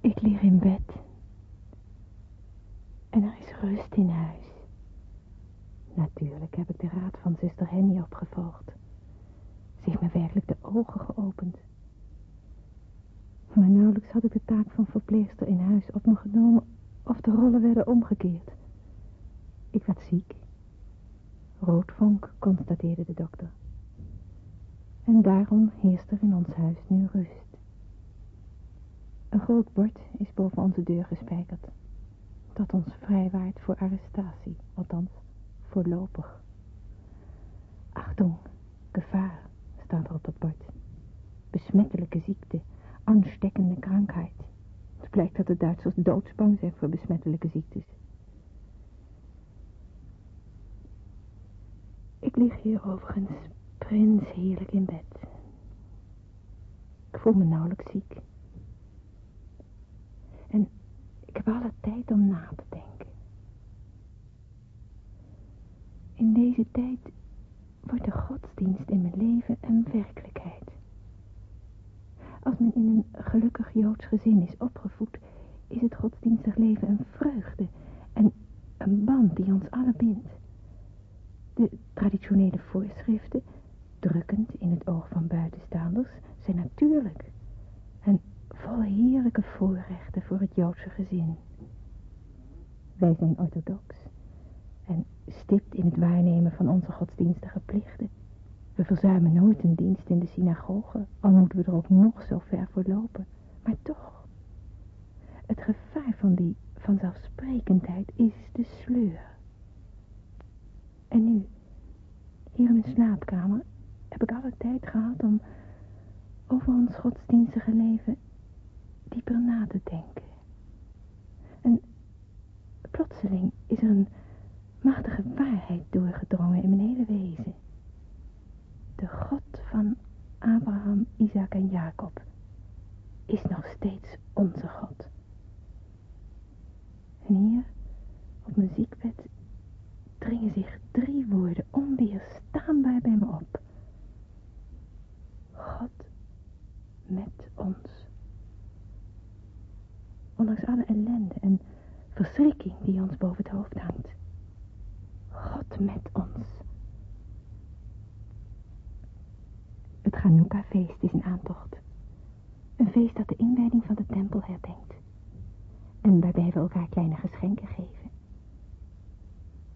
Ik lig in bed. En er is rust in huis. Natuurlijk heb ik de raad van zuster Henny opgevolgd. Ze heeft me werkelijk de ogen geopend. Maar nauwelijks had ik de taak van verpleegster in huis op me genomen... of de rollen werden omgekeerd. Ik werd ziek. Roodvonk, constateerde de dokter. En daarom heerst er in ons huis nu rust. Een groot bord is boven onze deur gespijkerd. Dat ons vrijwaart voor arrestatie, althans voorlopig. Achtung, gevaar, staat er op dat bord. Besmettelijke ziekte, aanstekkende krankheid. Het blijkt dat de Duitsers doodsbang zijn voor besmettelijke ziektes. Ik lig hier overigens prins heerlijk in bed. Ik voel me nauwelijks ziek. En ik heb alle tijd om na te denken. In deze tijd wordt de godsdienst in mijn leven een werkelijkheid. Als men in een gelukkig Joods gezin is opgevoed, is het godsdienstig leven een vreugde en een band die ons alle bindt. De traditionele voorschriften, drukkend in het oog van buitenstaanders, zijn natuurlijk en vol voorrechten voor het Joodse gezin. Wij zijn orthodox en stipt in het waarnemen van onze godsdienstige plichten. We verzuimen nooit een dienst in de synagoge, al moeten we er ook nog zo ver voor lopen. Maar toch, het gevaar van die vanzelfsprekendheid is de sleur. En nu, hier in mijn slaapkamer, heb ik alle tijd gehad om over ons godsdienstige leven dieper na te denken. En plotseling is er een machtige waarheid doorgedrongen in mijn hele wezen. De God van Abraham, Isaac en Jacob is nog steeds onze God. En hier, op mijn ziekbed, dringen zich drie woorden onweerstaanbaar bij me op. God met ons. Ondanks alle ellende en verschrikking die ons boven het hoofd hangt. God met ons. Het Hanukkah-feest is een aantocht. Een feest dat de inwijding van de tempel herdenkt. En waarbij we elkaar kleine geschenken geven.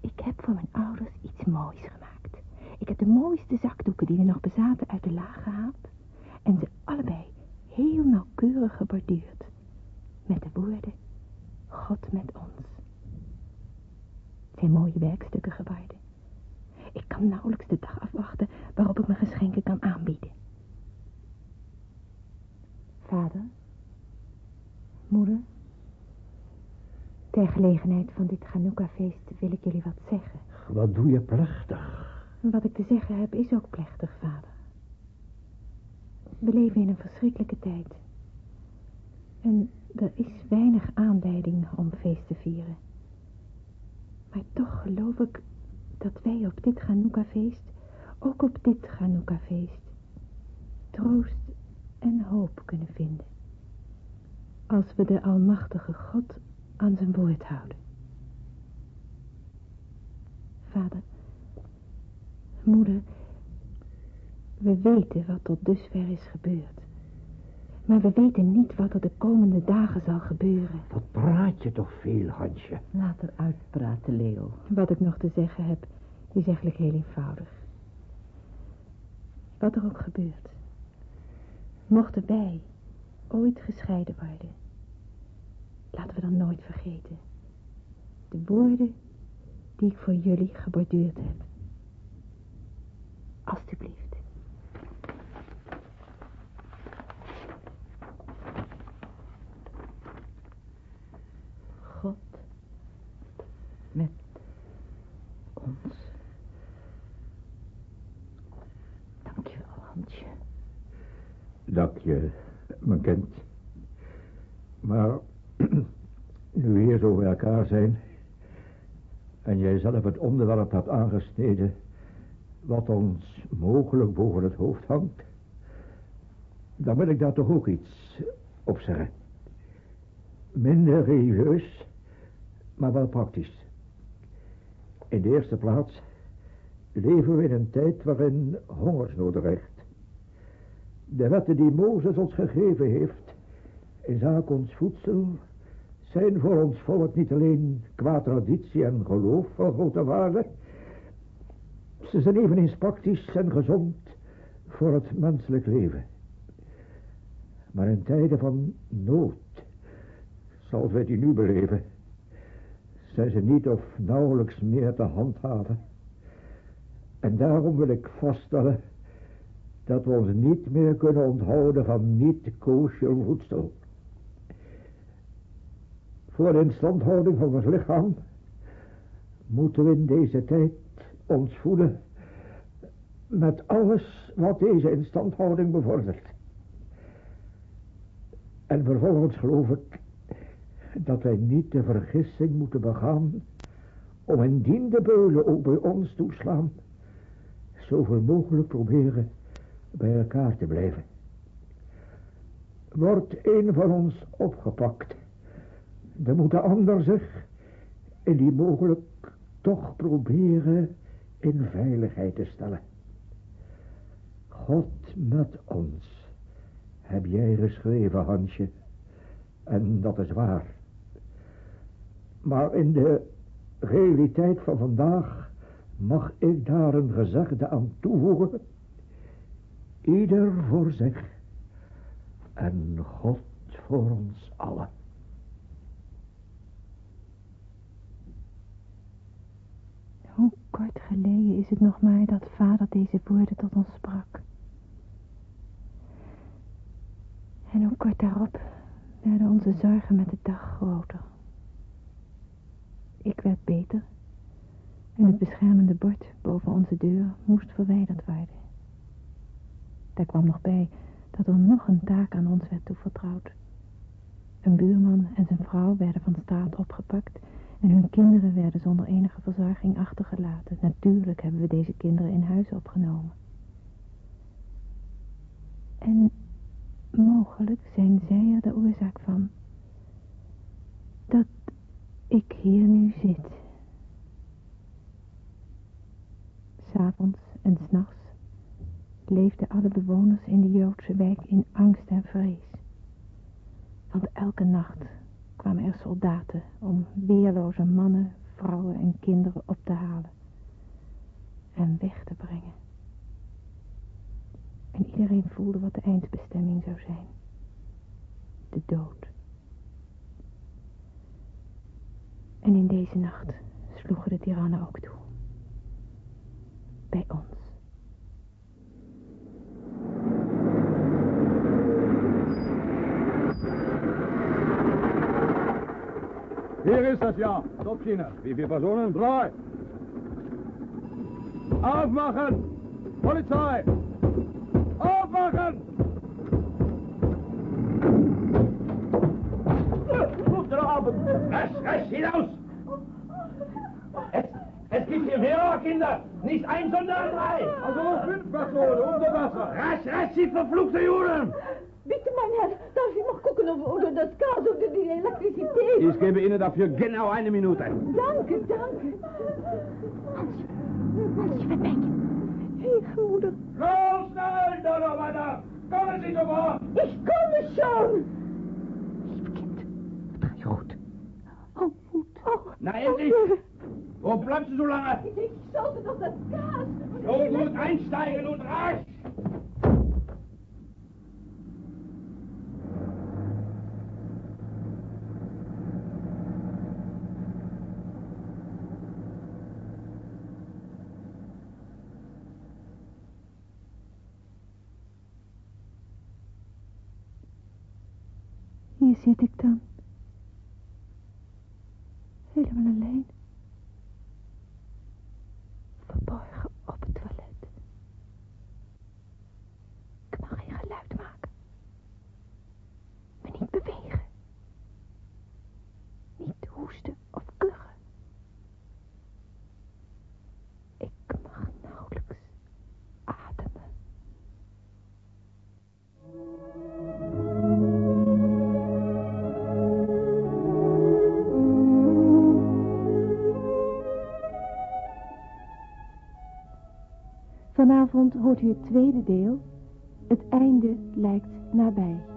Ik heb voor mijn ouders iets moois gemaakt. Ik heb de mooiste zakdoeken die we nog bezaten uit de laag gehaald. En ze allebei heel nauwkeurig geborduurd. Met de woorden, God met ons. Zijn mooie werkstukken geworden. Ik kan nauwelijks de dag afwachten waarop ik mijn geschenken kan aanbieden. Vader, moeder, ter gelegenheid van dit Hanukkah-feest wil ik jullie wat zeggen. Wat doe je plechtig? Wat ik te zeggen heb is ook plechtig, vader. We leven in een verschrikkelijke tijd. En er is weinig aanleiding om feest te vieren. Maar toch geloof ik dat wij op dit Hanukkah-feest, ook op dit Hanukkah-feest, troost en hoop kunnen vinden. Als we de Almachtige God aan zijn woord houden. Vader, moeder, we weten wat tot dusver is gebeurd. Maar we weten niet wat er de komende dagen zal gebeuren. Wat praat je toch veel, Hansje? Laat er uitpraten, Leo. Wat ik nog te zeggen heb, is eigenlijk heel eenvoudig. Wat er ook gebeurt. Mochten wij ooit gescheiden worden. Laten we dan nooit vergeten. De woorden die ik voor jullie geborduurd heb. Alsjeblieft. God met ons. Dankjewel, Hansje. Dank mijn kind. Maar nu we hier zo bij elkaar zijn... en jij zelf het onderwerp hebt aangesneden... wat ons mogelijk boven het hoofd hangt... dan wil ik daar toch ook iets op zeggen. Minder religieus, maar wel praktisch. In de eerste plaats leven we in een tijd waarin hongersnood dreigt. De wetten die Mozes ons gegeven heeft in zaak ons voedsel zijn voor ons volk niet alleen qua traditie en geloof van grote waarde. Ze zijn eveneens praktisch en gezond voor het menselijk leven. Maar in tijden van nood, zoals wij die nu beleven, zijn ze niet of nauwelijks meer te handhaven. En daarom wil ik vaststellen dat we ons niet meer kunnen onthouden van niet-kosher voedsel. Voor de instandhouding van ons lichaam moeten we in deze tijd ons voeden met alles wat deze instandhouding bevordert. En vervolgens geloof ik dat wij niet de vergissing moeten begaan om indien de beulen ook bij ons toeslaan, zoveel mogelijk proberen bij elkaar te blijven. Wordt een van ons opgepakt, dan moet de ander zich in die mogelijk toch proberen in veiligheid te stellen. God met ons, heb jij geschreven, Hansje. En dat is waar. Maar in de realiteit van vandaag mag ik daar een gezegde aan toevoegen. Ieder voor zich en God voor ons allen. Hoe kort geleden is het nog maar dat vader deze woorden tot ons sprak. En hoe kort daarop werden onze zorgen met de dag groter. Ik werd beter en het beschermende bord boven onze deur moest verwijderd worden. Daar kwam nog bij dat er nog een taak aan ons werd toevertrouwd. Een buurman en zijn vrouw werden van straat opgepakt en hun kinderen werden zonder enige verzorging achtergelaten. Natuurlijk hebben we deze kinderen in huis opgenomen. En mogelijk zijn zij er de oorzaak van dat ik hier nu zit. S'avonds en s'nachts leefden alle bewoners in de Joodse wijk in angst en vrees. Want elke nacht kwamen er soldaten om weerloze mannen, vrouwen en kinderen op te halen en weg te brengen. En iedereen voelde wat de eindbestemming zou zijn. De dood. En in deze nacht sloegen de tirannen ook toe. Bij ons. Hier ist das ja. Stopschiene. Wie viele Personen? Drei. Aufmachen! Polizei! Aufmachen! Guten Abend. Rasch, rasch, hinaus! Es, es gibt hier mehrere Kinder. Nicht ein, sondern drei. Also fünf Personen, unter Wasser. Rasch, rasch, Sie verfluchte Juden! Bitte, mein Herr, darf ich noch gucken, ob, oder das Gas oder die Elektrizität? Ich gebe Ihnen dafür genau eine Minute. Danke, danke. Hansje, Hansje, werd weg. Hey, moeder. Los, schnell, Donnerwetter! Kommen Sie sofort! Ich komme schon. Lieve kind, wat ga je goed? Oh, goed. Oh, Na, endlich! Wo bleibt Sie so lange? ich sollte doch das Gas. Schon gut einsteigen und rasch! Hier Vanavond hoort u het tweede deel. Het einde lijkt nabij.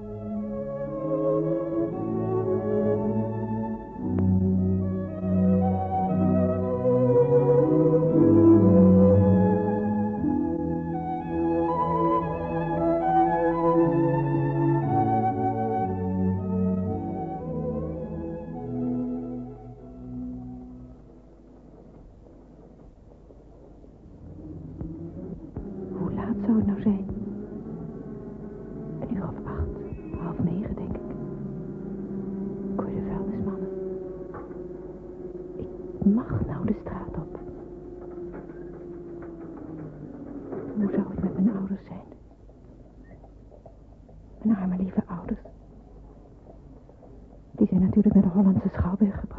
Hollandse Schouwburg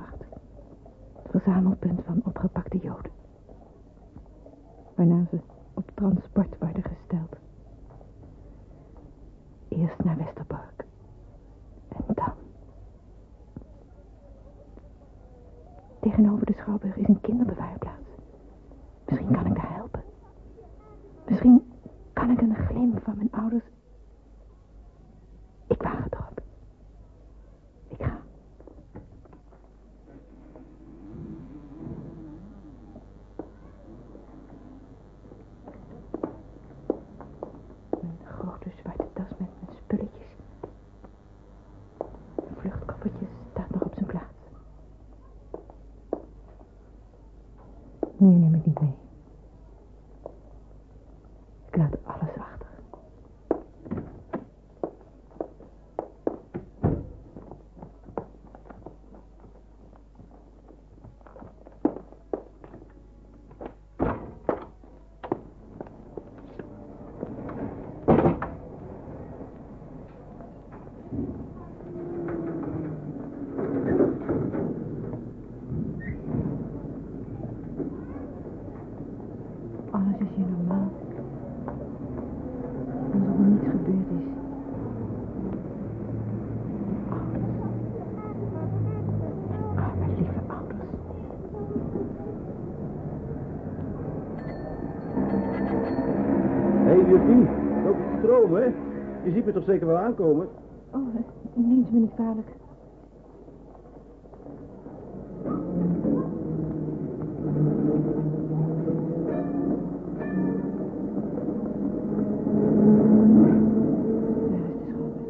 Je ziet me toch zeker wel aankomen? Oh, eh, neemt me niet kwalijk. Daar is de schouwburg.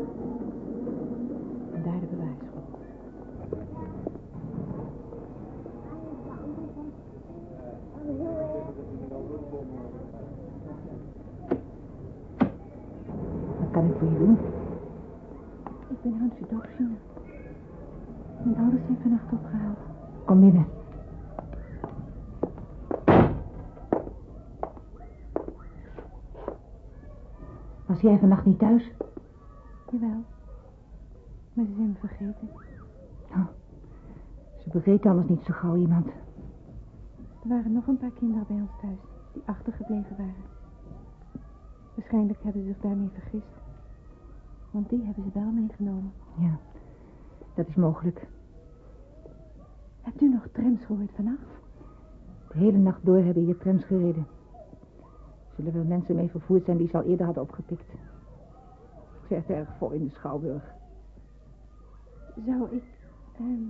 En daar de bewaarschool. Wat kan ik voor je doen? Ik ben Hansje Dorfsine. Mijn ouders zijn vannacht opgehaald. Kom binnen. Was jij vannacht niet thuis? Jawel. Maar ze zijn me vergeten. Oh, ze vergeten anders niet zo gauw iemand. Er waren nog een paar kinderen bij ons thuis die achtergebleven waren. Waarschijnlijk hebben ze zich daarmee vergist. Want die hebben ze wel meegenomen. Ja, dat is mogelijk. Hebt u nog trams gehoord vannacht? De hele nacht door hebben hier trams gereden. Zullen wel mensen mee vervoerd zijn die ze al eerder hadden opgepikt. Het werd erg vol in de Schouwburg. Zou ik... ehm,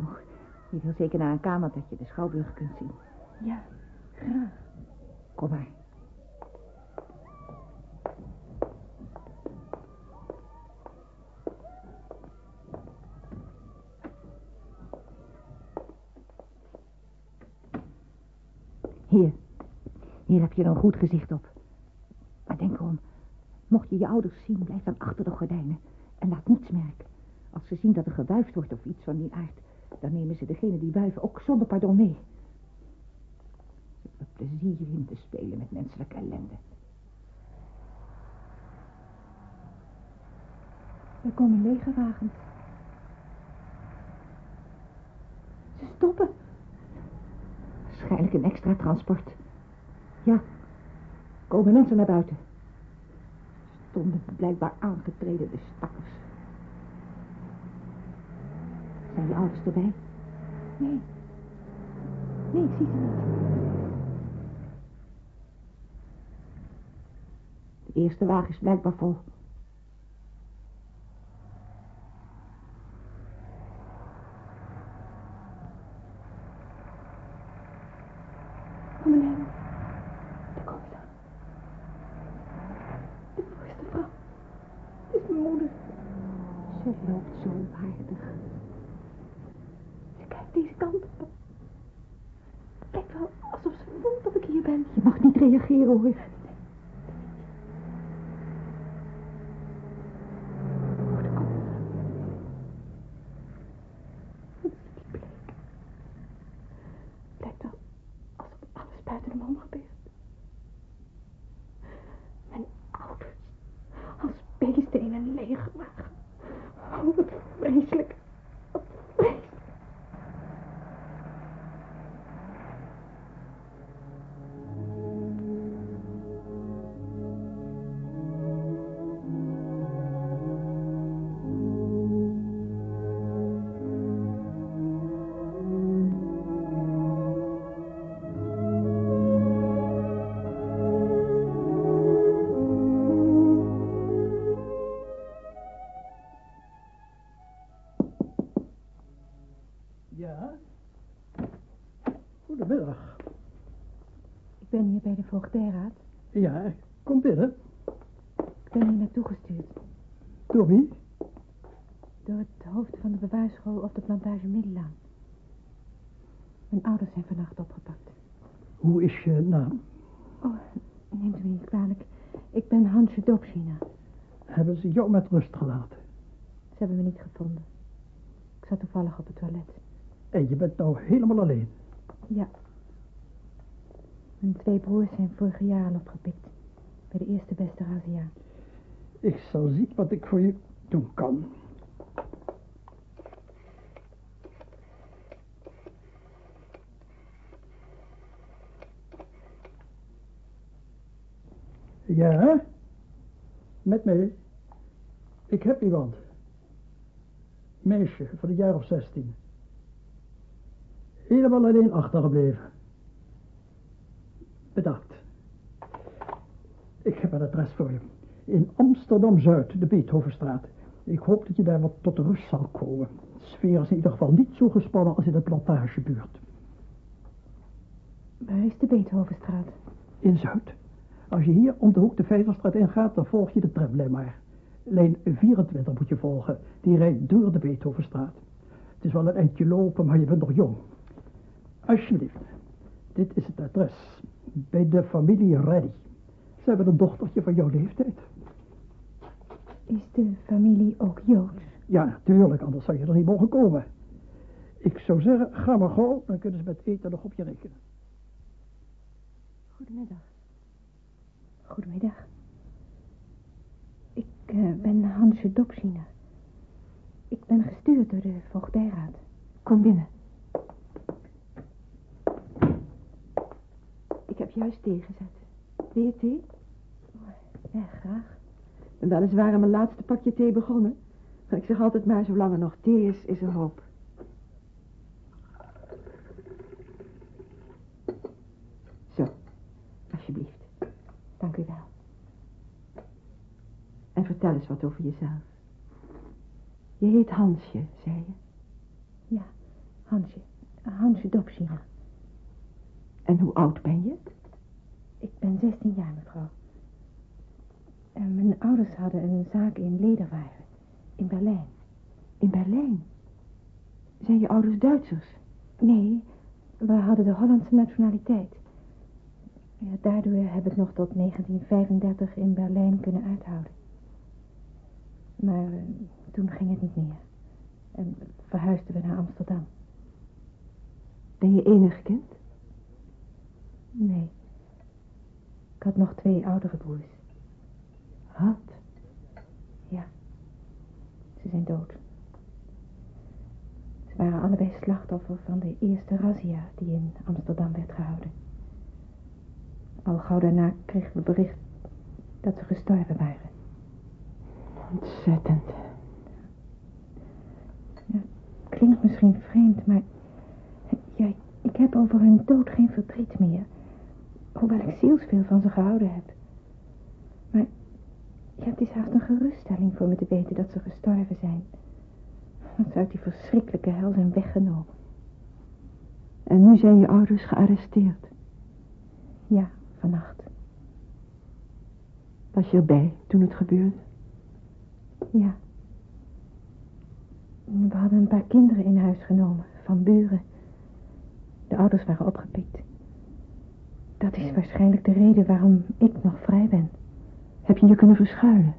Oh, je wil zeker naar een kamer dat je de Schouwburg kunt zien. ja, graag. Kom maar. Hier. Hier heb je een goed gezicht op. Maar denk erom. Mocht je je ouders zien, blijf dan achter de gordijnen. En laat niets merken. Als ze zien dat er gewuifd wordt of iets van die aard... dan nemen ze degene die wuiven ook zonder pardon mee. Ze hebben plezier in te spelen met menselijke ellende. Er komen legerwagens. Ze stoppen. Waarschijnlijk een extra transport. Ja, komen mensen naar buiten. Stonden blijkbaar aangetreden de stakkers. Zijn je ouders erbij? Nee. Nee, ik zie ze niet. De eerste wagen is blijkbaar vol. niet jou met rust gelaten? Ze hebben me niet gevonden. Ik zat toevallig op het toilet. En je bent nou helemaal alleen. Ja. Mijn twee broers zijn vorig jaar al opgepikt. Bij de eerste beste razzia. Ik zal zien wat ik voor je doen kan. Ja? Met mij? Ik heb iemand. Meisje van een jaar of zestien. Helemaal alleen achtergebleven. Bedankt. Ik heb een adres voor je. In Amsterdam-Zuid, de Beethovenstraat. Ik hoop dat je daar wat tot rust zal komen. De sfeer is in ieder geval niet zo gespannen als in de plantagebuurt. Waar is de Beethovenstraat? In Zuid. Als je hier om de hoek de Vijverstraat ingaat, dan volg je de tramlijn maar. Lijn 24 moet je volgen. Die rijdt door de Beethovenstraat. Het is wel een eindje lopen, maar je bent nog jong. Alsjeblieft. Dit is het adres. Bij de familie Reddy. Ze hebben een dochtertje van jouw leeftijd. Is de familie ook Joods? Ja, natuurlijk, anders zou je er niet mogen komen. Ik zou zeggen, ga maar gauw, dan kunnen ze met eten nog op je rekenen. Goedemiddag. Goedemiddag. Ik eh, ben Hansje Dopsina. Ik ben gestuurd door de voogdijraad. Kom binnen. Ik heb juist thee gezet. Wil je thee? Ja, graag. Ben weliswaar aan mijn laatste pakje thee begonnen. Maar ik zeg altijd maar, zolang er nog thee is, is er hoop. Zo, alsjeblieft. Dank u wel. En vertel eens wat over jezelf. Je heet Hansje, zei je. Ja, Hansje. Hansje Dopsina. En hoe oud ben je? Ik ben 16 jaar, mevrouw. En mijn ouders hadden een zaak in Lederwaren. In Berlijn. In Berlijn. Zijn je ouders Duitsers? Nee, we hadden de Hollandse nationaliteit. Ja, daardoor heb ik nog tot 1935 in Berlijn kunnen uithouden. Maar eh, toen ging het niet meer. En verhuisden we naar Amsterdam. Ben je enig kind? Nee. Ik had nog twee oudere broers. Had? Ja. Ze zijn dood. Ze waren allebei slachtoffer van de eerste razzia die in Amsterdam werd gehouden. Al gauw daarna kregen we bericht dat ze gestorven waren. Ontzettend. Ja, klinkt misschien vreemd, maar... Ja, ik heb over hun dood geen verdriet meer. Hoewel ik zielsveel van ze gehouden heb. Maar Ja, het is haast een geruststelling voor me te weten dat ze gestorven zijn. Dat ze uit die verschrikkelijke hel zijn weggenomen. En nu zijn je ouders gearresteerd. Ja, vannacht. Was je erbij toen het gebeurde? Ja. We hadden een paar kinderen in huis genomen, van buren. De ouders waren opgepikt. Dat is waarschijnlijk de reden waarom ik nog vrij ben. Heb je je kunnen verschuilen?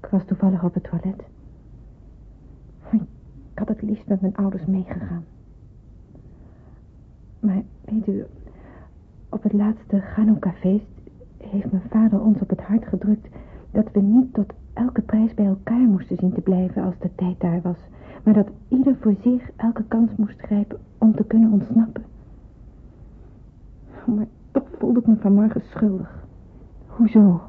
Ik was toevallig op het toilet. Ik had het liefst met mijn ouders meegegaan. Maar weet u, op het laatste Chanukka-feest heeft mijn vader ons op het hart gedrukt dat we niet tot elke prijs bij elkaar moesten zien te blijven als de tijd daar was, maar dat ieder voor zich elke kans moest grijpen om te kunnen ontsnappen. Maar toch voelde ik me vanmorgen schuldig. Hoezo?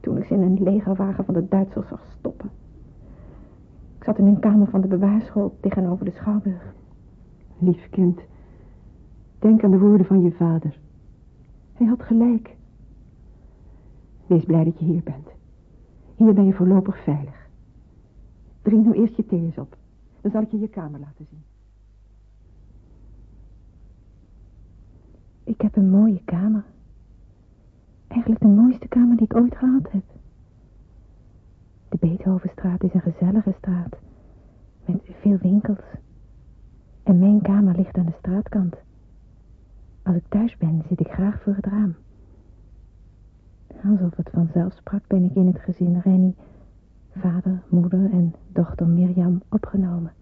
Toen ik ze in een legerwagen van de Duitsers zag stoppen. Ik zat in een kamer van de bewaarschool tegenover de schouwburg. Lief kind, denk aan de woorden van je vader. Hij had gelijk. Wees blij dat je hier bent. Hier ben je voorlopig veilig. Drink nou eerst je thee eens op. Dan zal ik je je kamer laten zien. Ik heb een mooie kamer. Eigenlijk de mooiste kamer die ik ooit gehad heb. De Beethovenstraat is een gezellige straat. Met veel winkels. En mijn kamer ligt aan de straatkant. Als ik thuis ben, zit ik graag voor het raam. Alsof het vanzelf sprak, ben ik in het gezin Rennie, vader, moeder en dochter Mirjam opgenomen.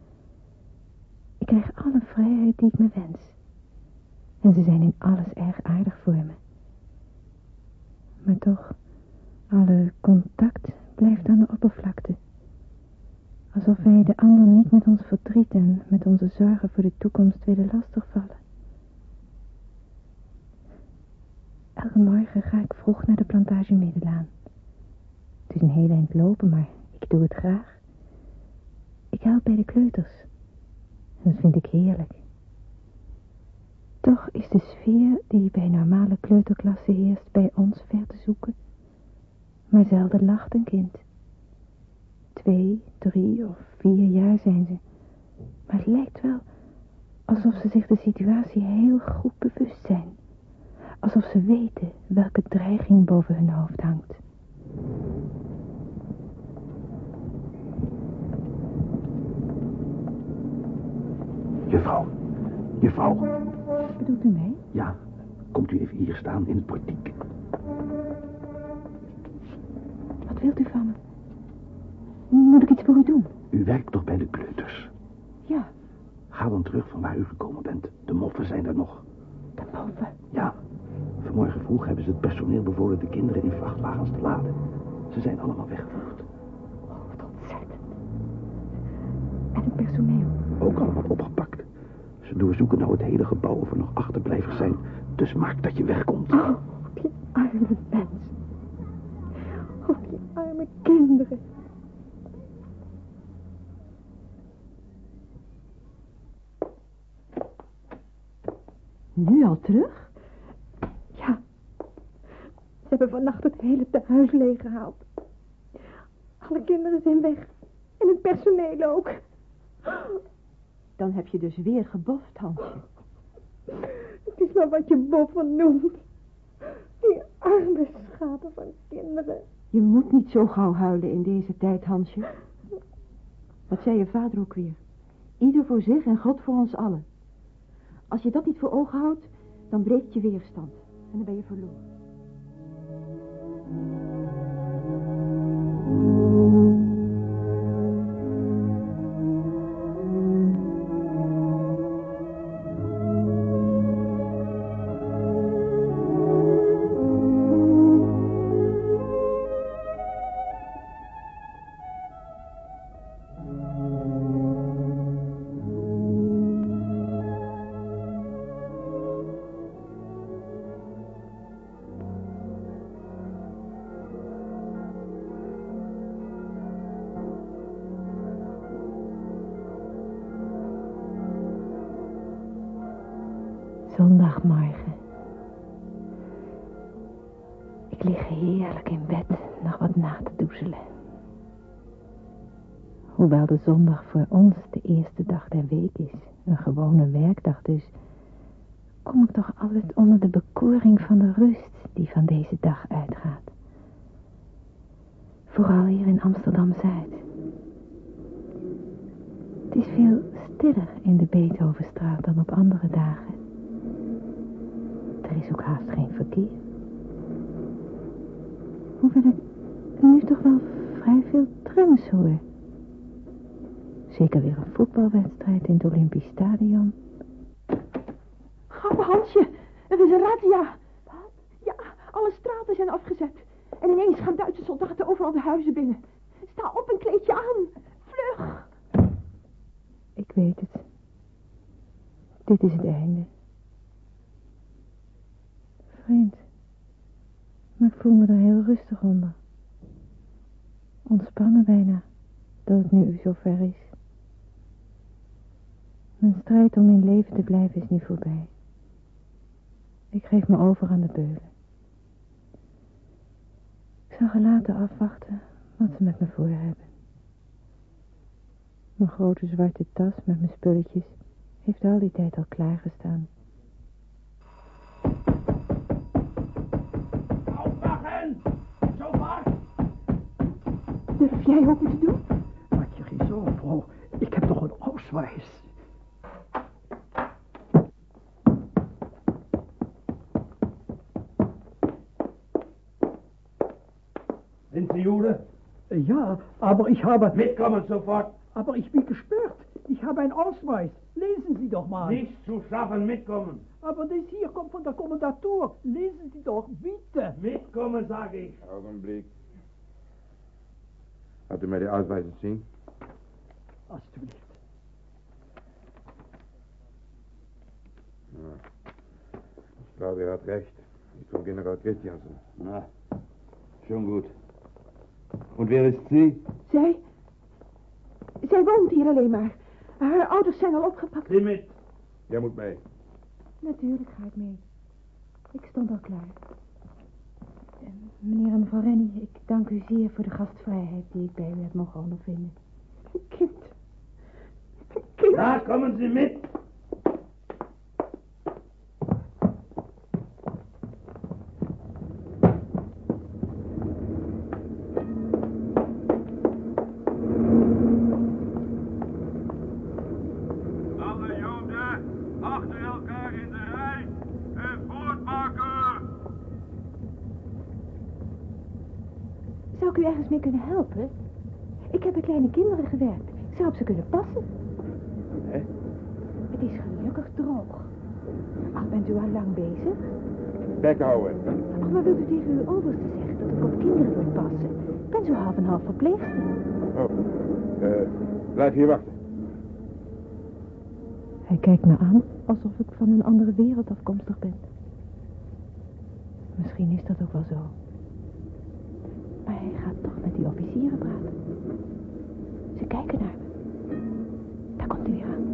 Ik krijg alle vrijheid die ik me wens. En ze zijn in alles erg aardig voor me. Maar toch, alle contact blijft aan de oppervlakte. Alsof wij de ander niet met ons verdriet en met onze zorgen voor de toekomst willen lastigvallen. Morgen ga ik vroeg naar de plantage Middelaan. Het is een heel eind lopen, maar ik doe het graag. Ik help bij de kleuters. En dat vind ik heerlijk. Toch is de sfeer die bij normale kleuterklassen heerst bij ons ver te zoeken. Maar zelden lacht een kind. Twee, drie of vier jaar zijn ze. Maar het lijkt wel alsof ze zich de situatie heel goed bewust zijn. Alsof ze weten welke dreiging boven hun hoofd hangt. Juffrouw, juffrouw. Bedoelt u mij? Ja, komt u even hier staan in het portiek. Wat wilt u van me? Moet ik iets voor u doen? U werkt toch bij de kleuters? Ja, Ga dan terug van waar u gekomen bent. De moffen zijn er nog. de moffen. Ja, vanmorgen vroeg hebben ze het personeel bevolen de kinderen in vrachtwagens te laden. Ze zijn allemaal weggevoerd. Oh, wat ontzettend. En het personeel. Ook allemaal opgepakt. Ze doorzoeken nou het hele gebouw of er nog achterblijvers zijn. Dus maak dat je wegkomt. Oh, die arme mensen. Oh, die arme kinderen. Nu al terug? Hebben vannacht het hele tehuis leeggehaald. Alle kinderen zijn weg. En het personeel ook. Dan heb je dus weer geboft, Hansje. Het is maar wat je boffen noemt. Die arme schapen van kinderen. Je moet niet zo gauw huilen in deze tijd, Hansje. Wat zei je vader ook weer? Ieder voor zich en God voor ons allen. Als je dat niet voor ogen houdt, dan breekt je weerstand. En dan ben je verloren. thank you de zondag voor ons de eerste dag der week is, een gewone werkdag dus, kom ik toch altijd onder de bekoring van de rust die van deze dag uitgaat. Vooral hier in Amsterdam-Zuid. Het is veel stiller in de Beethovenstraat dan op andere dagen. Er is ook haast geen verkeer. Hoewel ik nu toch wel vrij veel trams hoor. Zeker weer een voetbalwedstrijd in het Olympisch Stadion. Gauw, Hansje. Er is een razzia. Wat? Ja, alle straten zijn afgezet. En ineens gaan Duitse soldaten overal de huizen binnen. Sta op en kleed je aan. Vlug. Ik weet het. Dit is het einde. Vreemd. Maar ik voel me er heel rustig onder. Ontspannen bijna, dat het nu zover is. Mijn strijd om in leven te blijven is nu voorbij. Ik geef me over aan de beulen. Ik zal gelaten afwachten wat ze met me voor hebben. Mijn grote zwarte tas met mijn spulletjes heeft al die tijd al klaargestaan. Aufwachen! Sofort! Durf jij ook iets doen? Maak je geen zorgen, vrouw. Ik heb toch een auswijs. Jude? Ja, aber ich habe... Mitkommen sofort! Aber ich bin gesperrt. Ich habe einen Ausweis. Lesen Sie doch mal. Nichts zu schaffen, mitkommen! Aber das hier kommt von der Kommandatur. Lesen Sie doch, bitte. Mitkommen, sage ich! Ogenblik. Laat u mij de uitwijs eens zien. Alsjeblieft. Claudia had recht. Ich von General Christiansen. Na, schon gut. Und wer ist sie? Zij? Zij woont hier alleen maar. Haar ouders zijn al opgepakt. Sieh mit! Jij moet mee. Natuurlijk ga ik mee. Ik stond al klaar. Meneer en mevrouw Rennie, ik dank u zeer voor de gastvrijheid die ik bij u heb mogen ondervinden. Kind. Kind. Da kommen Sie mit! Alle Joden achter elkaar in de rij en voortmaken. Zou ik u ergens mee kunnen helpen? Ik heb bij kleine kinderen gewerkt. Ik zou op ze kunnen passen. Het is gelukkig droog. Ach, bent u al lang bezig? Bek houden. Ach, maar wilt u tegen uw overste zeggen dat ik op kinderen wil passen? Ik ben zo half en half verpleegster. Oh. Eh, blijf hier wachten. Hij kijkt me aan alsof ik van een andere wereld afkomstig ben. Misschien is dat ook wel zo. Maar hij gaat toch met die officieren praten. Ze kijken naar me. Daar komt hij weer aan.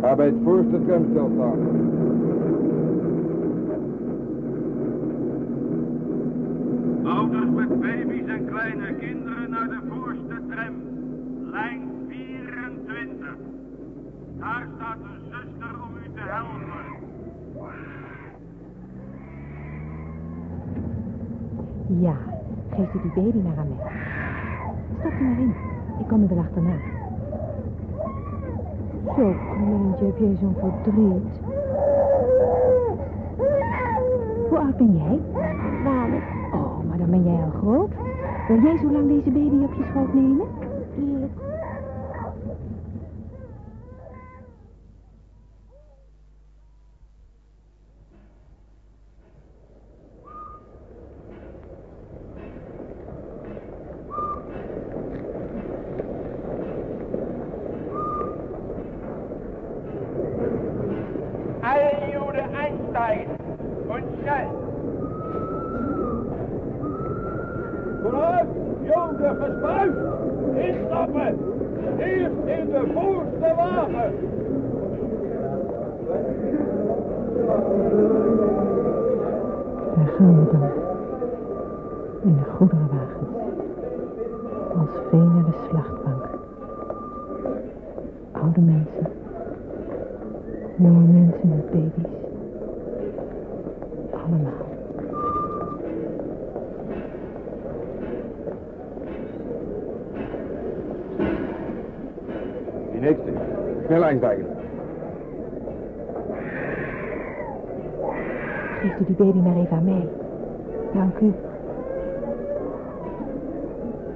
Ga bij het voorste tramstel staan. Ouders met baby's en kleine kinderen naar de voorste tram. Lijn 24. Daar staat een zuster om u te helpen. Ja, geeft u die baby maar aan mij. Stap er maar in. Ik kom er wel achterna. Zo, kleintje, heb jij zo'n verdriet? Hoe oud ben jij? Twaalf. Oh, maar dan ben jij al groot. Wil jij zo lang deze baby op je schoot nemen? Tuurlijk. Alle Einsteigen. Und schnell. Vooruit, Joden gespuit! Instappen! Eerst in de voorste wagen! Daar gaan we dan. baby's. Allemaal. Die nächste. Schnell einsteigen. Geeft u die baby maar even aan mij. Dank u.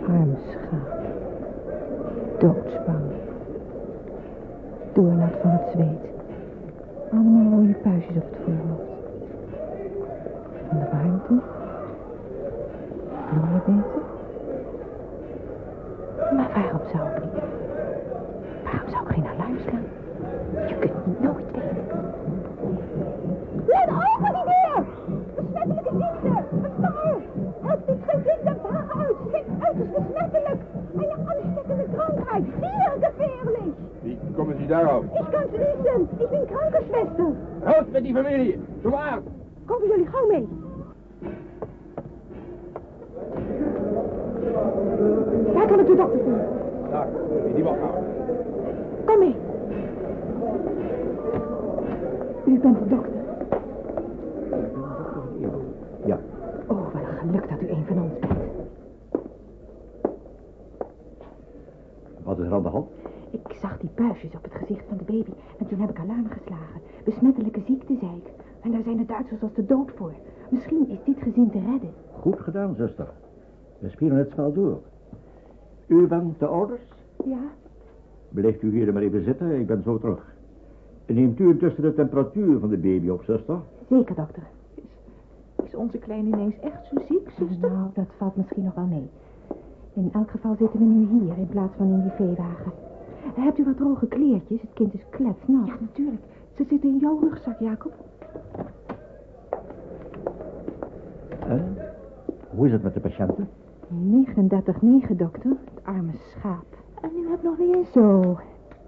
Arm darauf? Ich kann's wissen! Ich bin Krankenschwester! Raus mit die Familie! Arzt! Komen jullie gauw mee! Daar kan ik de dokter voor. Daar, in die wachtkamer. Kom mee. U bent de dokter. Ja, Oh, wat een geluk dat u een van ons bent. wat is er aan de hand? Ik zag die puistjes op het gezicht van de baby en toen heb ik alarm geslagen. Besmettelijke ziekte, zei ik. En daar zijn de Duitsers als de dood voor. Misschien is dit gezin te redden. Goed gedaan, zuster. We spelen het spel door. U bent de ouders? Ja? Blijft u hier maar even zitten, ik ben zo terug. Neemt u intussen de temperatuur van de baby op, zuster? Zeker, dokter. Is onze kleine ineens echt zo ziek, zuster? Nou, dat valt misschien nog wel mee. In elk geval zitten we nu hier in plaats van in die veewagen. Hebt u wat droge kleertjes? Het kind is kletsnat. Ja, natuurlijk. Ze zitten in jouw rugzak, Jacob. En? Hoe is het met de patiënten? 39,9, dokter. Het arme schaap. En u hebt nog niet eens... Zo,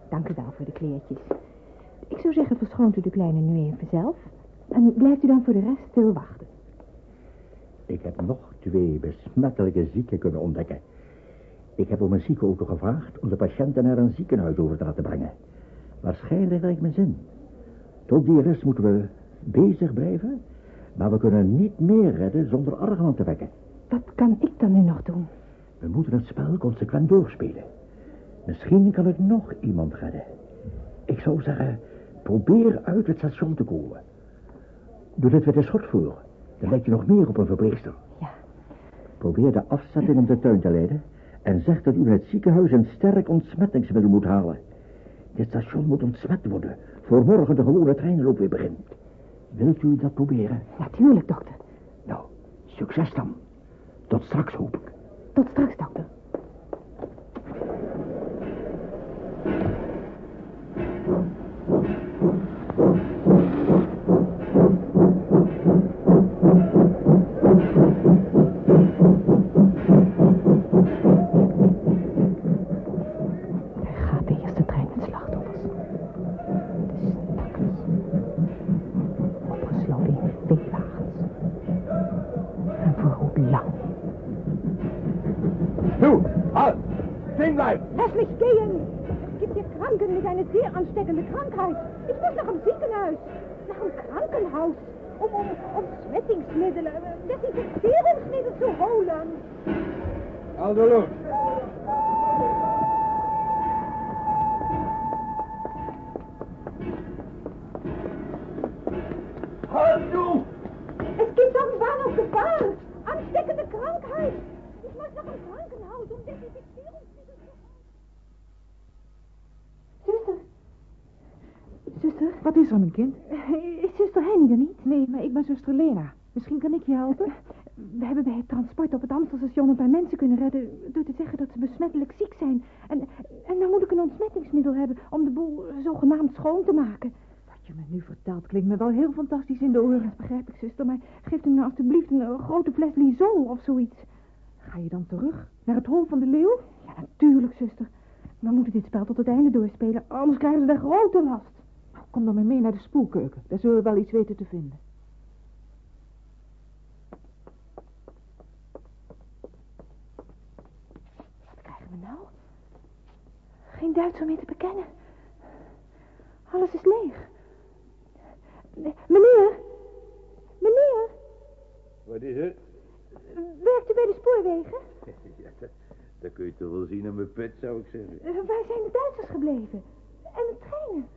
dank u wel voor de kleertjes. Ik zou zeggen, verschoont u de kleine nu even zelf. En blijft u dan voor de rest stil wachten. Ik heb nog twee besmettelijke zieken kunnen ontdekken. Ik heb om een ziekenauto gevraagd om de patiënten naar een ziekenhuis over te laten brengen. Waarschijnlijk heb ik mijn zin. Tot die rest moeten we bezig blijven, maar we kunnen niet meer redden zonder argwaan te wekken. Wat kan ik dan nu nog doen? We moeten het spel consequent doorspelen. Misschien kan ik nog iemand redden. Ik zou zeggen, probeer uit het station te komen. Doe dit met een schot voor. Dan lijkt je nog meer op een verpleegster. Ja. Probeer de afzetting om de tuin te leiden. En zeg dat u in het ziekenhuis een sterk ontsmettingsmiddel moet halen. Dit station moet ontsmet worden. Voor morgen de gewone treinloop weer begint. Wilt u dat proberen? Natuurlijk, dokter. Nou, succes dan. Tot straks hoop ik. Tot straks, dokter. Zuster. Zuster, wat is er, mijn kind? Is zuster Henny er niet? Nee, maar ik ben zuster Lena. Misschien kan ik je helpen? We hebben bij het transport op het Amstelstation een paar mensen kunnen redden... door te zeggen dat ze besmettelijk ziek zijn. En, en dan moet ik een ontsmettingsmiddel hebben om de boel zogenaamd schoon te maken. Wat je me nu vertelt klinkt me wel heel fantastisch in de oren. Dat begrijp ik, zuster, maar geef u nou alstublieft een, eh, grote fles Lizol of zoiets. Ga je dan terug naar het hol van de leeuw? Ja, natuurlijk, zuster. We moeten dit spel tot het einde doorspelen, anders krijgen ze daar grote last. Nou, kom dan maar mee naar de spoelkeuken. Daar zullen we wel iets weten te vinden. Wat krijgen we nou? Geen Duitser meer te bekennen. Alles is leeg. Meneer? Meneer? Wat is het? Werkt u bij de spoorwegen? Ja, dat, dat kun je toch wel zien aan mijn pet, zou ik zeggen. Eh, waar zijn de Duitsers gebleven? En de treinen?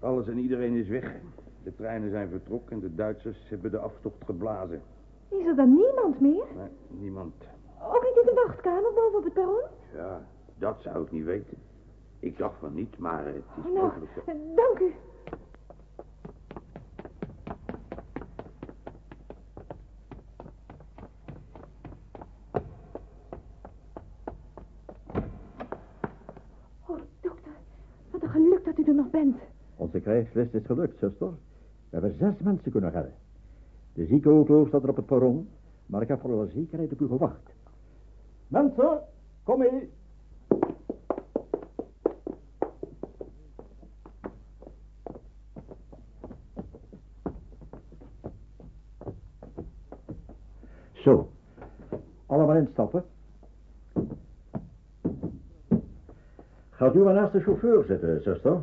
Alles en iedereen is weg. De treinen zijn vertrokken en de Duitsers hebben de aftocht geblazen. Is er dan niemand meer? Nee, niemand. Ook niet in de wachtkamer boven op het perron? Ja, dat zou ik niet weten. Ik dacht van niet, maar het is Oh, nou, mogelijk. eh, dank u. Oh, dokter. Wat een geluk dat u er nog bent. Krijgslist is gelukt, zuster. We hebben zes mensen kunnen redden. De ziekenauto staat er op het perron, maar ik heb voor alle zekerheid op u gewacht. Mensen, kom mee. Zo, allemaal instappen. Gaat u maar naast de chauffeur zitten, zuster.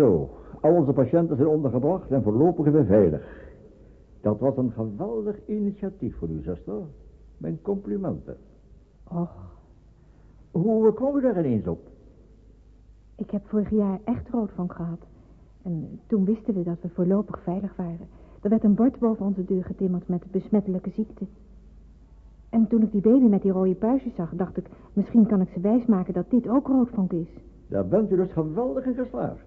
Zo, al onze patiënten zijn ondergebracht en voorlopig weer veilig. Dat was een geweldig initiatief voor u, zuster. Mijn complimenten. Och, Hoe kwam u daar ineens op? ik heb vorig jaar echt roodvonk gehad. En toen wisten we dat we voorlopig veilig waren. Er werd een bord boven onze deur getimmerd met besmettelijke ziekte. En toen ik die baby met die rode puistjes zag, dacht ik... misschien kan ik ze wijsmaken dat dit ook roodvonk is. Daar bent u dus geweldig in geslaagd.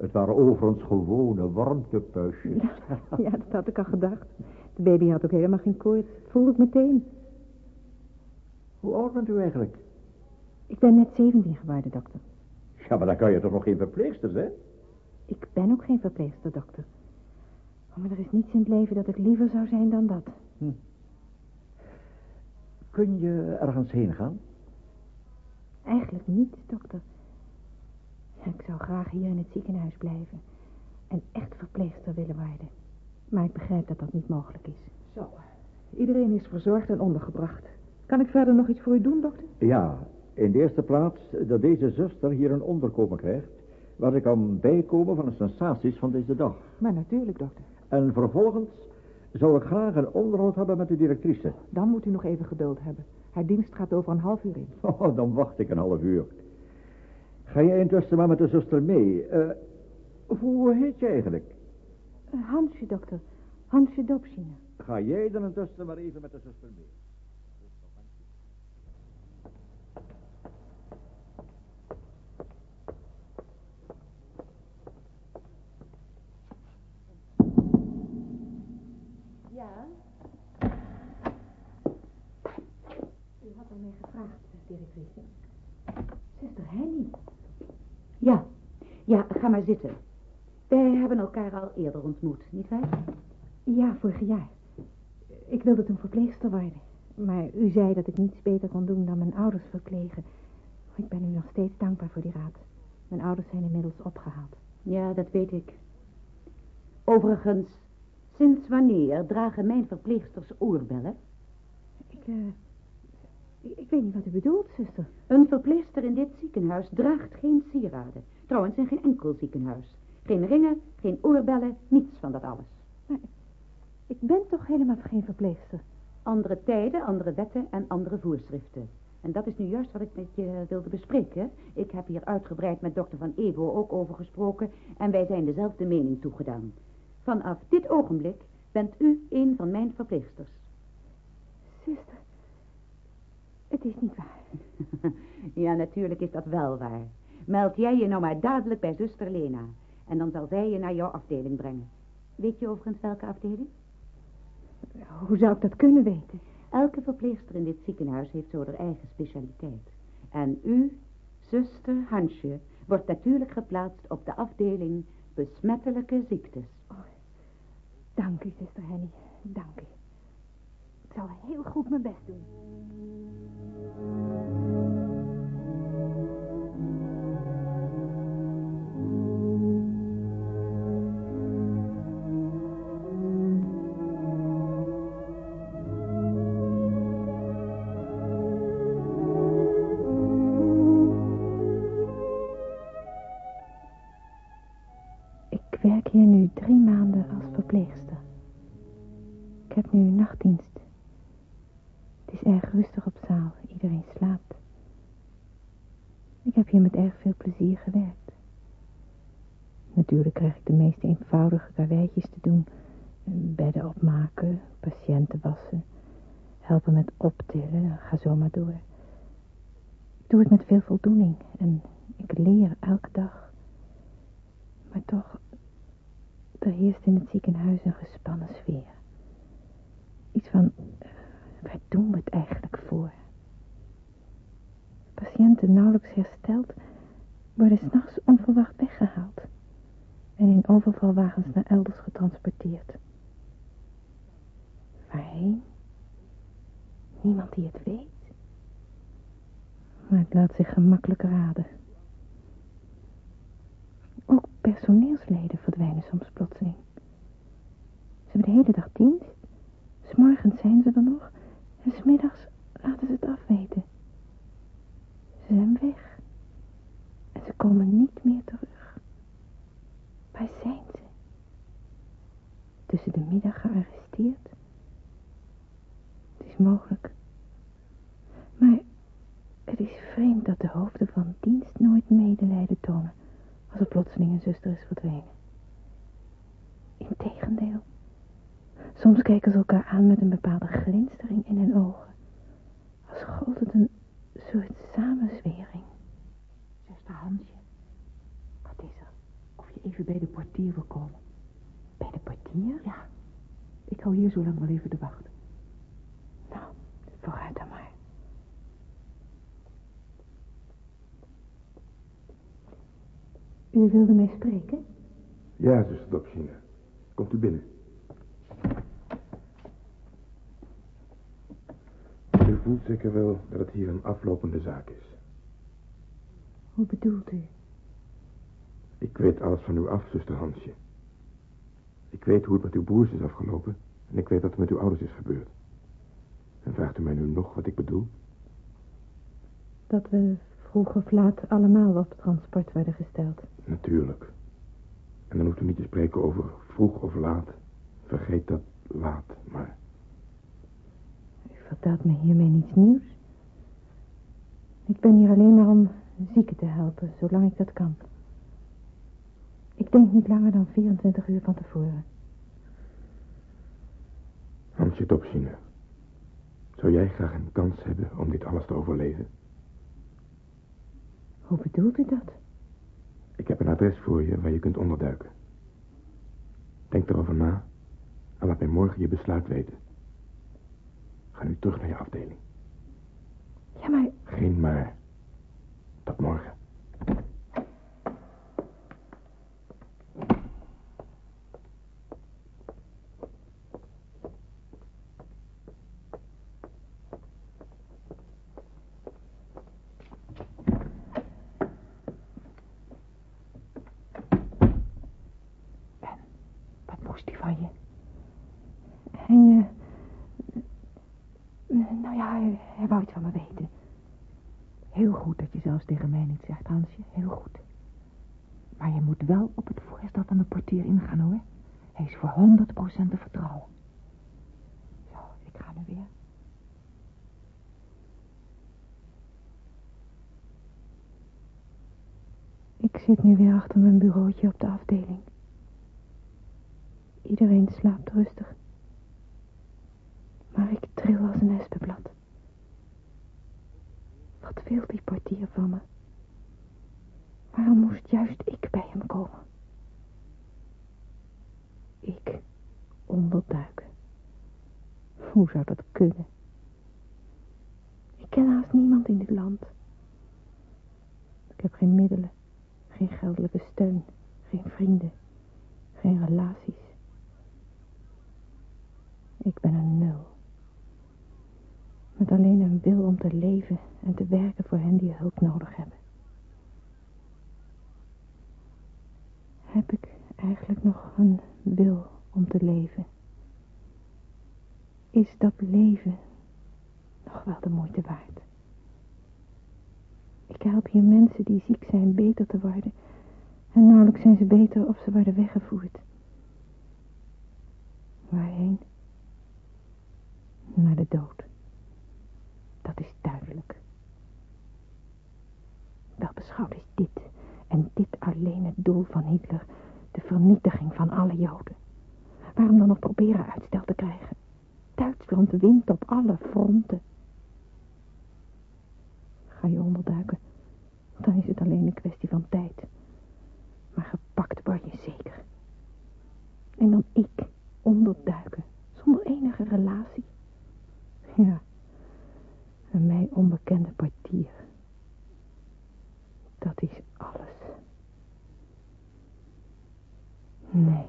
Het waren overigens gewone warmtepuisjes. Ja, dat had ik al gedacht. De baby had ook helemaal geen koorts. Dat voelde ik meteen. Hoe oud bent u eigenlijk? Ik ben net 17 geworden, dokter. Ja, maar dan kan je toch nog geen verpleegster zijn? Ik ben ook geen verpleegster, dokter. Oh, maar er is niets in het leven dat ik liever zou zijn dan dat. Kun je ergens heen gaan? Eigenlijk niet, dokter. Ik zou graag hier in het ziekenhuis blijven. En echt verpleegster willen worden. Maar ik begrijp dat dat niet mogelijk is. Zo, iedereen is verzorgd en ondergebracht. Kan ik verder nog iets voor u doen, dokter? Ja, in de eerste plaats dat deze zuster hier een onderkomen krijgt... waar ze kan bijkomen van de sensaties van deze dag. Maar natuurlijk, dokter. En vervolgens zou ik graag een onderhoud hebben met de directrice. Dan moet u nog even geduld hebben. Haar dienst gaat over een half uur in. Oh, dan wacht ik een half uur. Ga jij intussen maar met de zuster mee? Eh, hoe heet je eigenlijk? Eh, Hansje, dokter. Hansje Dobschine. Ga jij dan intussen maar even met de zuster mee? Ja? U had al mij gevraagd, directrice. Ja, ja, ga maar zitten. Wij hebben elkaar al eerder ontmoet, nietwaar? Ja, vorig jaar. Ik wilde toen verpleegster worden. Maar u zei dat ik niets beter kon doen dan mijn ouders verplegen. Ik ben u nog steeds dankbaar voor die raad. Mijn ouders zijn inmiddels opgehaald. Ja, dat weet ik. Overigens, sinds wanneer dragen mijn verpleegsters oorbellen? Ik, eh... ik, weet niet wat u bedoelt, zuster. Een verpleegster in dit ziekenhuis draagt geen sieraden. Trouwens, in geen enkel ziekenhuis. Geen ringen, geen oorbellen, niets van dat alles. Ik ben toch helemaal geen verpleegster? Andere tijden, andere wetten en andere voorschriften. En dat is nu juist wat ik met je wilde bespreken. Ik heb hier uitgebreid met dokter Van Evo ook over gesproken en wij zijn dezelfde mening toegedaan. Vanaf dit ogenblik bent u een van mijn verpleegsters. Zuster, het is niet waar. ja, natuurlijk is dat wel waar. Meld jij je nou maar dadelijk bij zuster Lena. En dan zal zij je naar jouw afdeling brengen. Weet je overigens welke afdeling? Hoe zou ik dat kunnen weten? Elke verpleegster in dit ziekenhuis heeft zo haar eigen specialiteit. En u, zuster Hansje, wordt natuurlijk geplaatst op de afdeling besmettelijke ziektes. Dank u, zuster Henny. Dank u. Ik zal heel goed mijn best doen. U wilde mij spreken? Ja, zuster Dobschine. Komt u binnen. U voelt zeker wel dat het hier een aflopende zaak is. Hoe bedoelt u? Ik weet alles van u af, zuster Hansje. Ik weet hoe het met uw broers is afgelopen... en ik weet wat er met uw ouders is gebeurd. En vraagt u mij nu nog wat ik bedoel? Dat we vroeg of laat allemaal op transport werden gesteld. Natuurlijk. En dan hoeft u niet te spreken over vroeg of laat. Vergeet dat laat maar. U vertelt me hiermee niets nieuws. Ik ben hier alleen maar om zieken te helpen, zolang ik dat kan. Ik denk niet langer dan 24 uur van tevoren. Hansje Topsine. Zou jij graag een kans hebben om dit alles te overleven? Hoe bedoelt u dat? Ik heb een adres voor je waar je kunt onderduiken. Denk erover na en laat mij morgen je besluit weten. Ga nu terug naar je afdeling. Ja, maar... Geen maar. Tot morgen. Wat moest hij van je? Hij, eh, nou ja, hij, hij wou iets van me weten. Heel goed dat je zelfs tegen mij niet zegt, Hansje. Heel goed. Maar je moet wel op het voorstel van de portier ingaan, hoor. Hij is voor 100% te vertrouwen. Zo, ik ga nu weer. Ik zit nu weer achter mijn bureautje op de afdeling. Iedereen slaapt rustig. Maar ik tril als een espenblad. Wat wil die portier van me? Waarom moest juist ik bij hem komen? Ik onderduiken. Hoe zou dat kunnen? Ik ken haast niemand in dit land. Ik heb geen middelen, geen geldelijke steun, geen vrienden, geen relaties. Ik ben een nul. Met alleen een wil om te leven en te werken voor hen die hulp nodig hebben. Heb ik eigenlijk nog een wil om te leven? Is dat leven nog wel de moeite waard? Ik help hier mensen die ziek zijn beter te worden. En nauwelijks zijn ze beter of ze worden weggevoerd. Waarheen? Naar de dood. Dat is duidelijk. Wel beschouwd is dit en dit alleen het doel van Hitler, de vernietiging van alle Joden. Waarom dan nog proberen uitstel te krijgen? Duitsland wint op alle fronten. Ga je onderduiken, dan is het alleen een kwestie van tijd. Maar gepakt word je zeker. En dan ik onderduiken, zonder enige relatie. Ja, een mij onbekende portier. Dat is alles. Nee.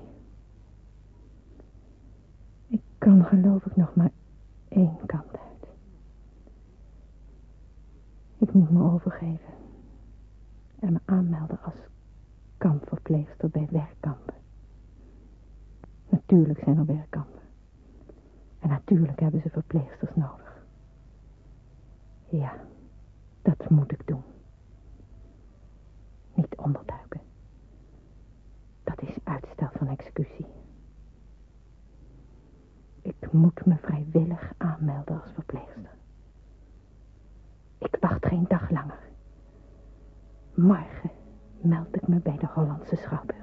Ik kan geloof ik nog maar één kant uit. Ik moet me overgeven. En me aanmelden als kampverpleegster bij werkkampen. Natuurlijk zijn er werkkampen. En natuurlijk hebben ze verpleegsters nodig. Ja, dat moet ik doen. Niet onderduiken. Dat is uitstel van executie. Ik moet me vrijwillig aanmelden als verpleegster. Ik wacht geen dag langer. Morgen meld ik me bij de Hollandse Schouwburg.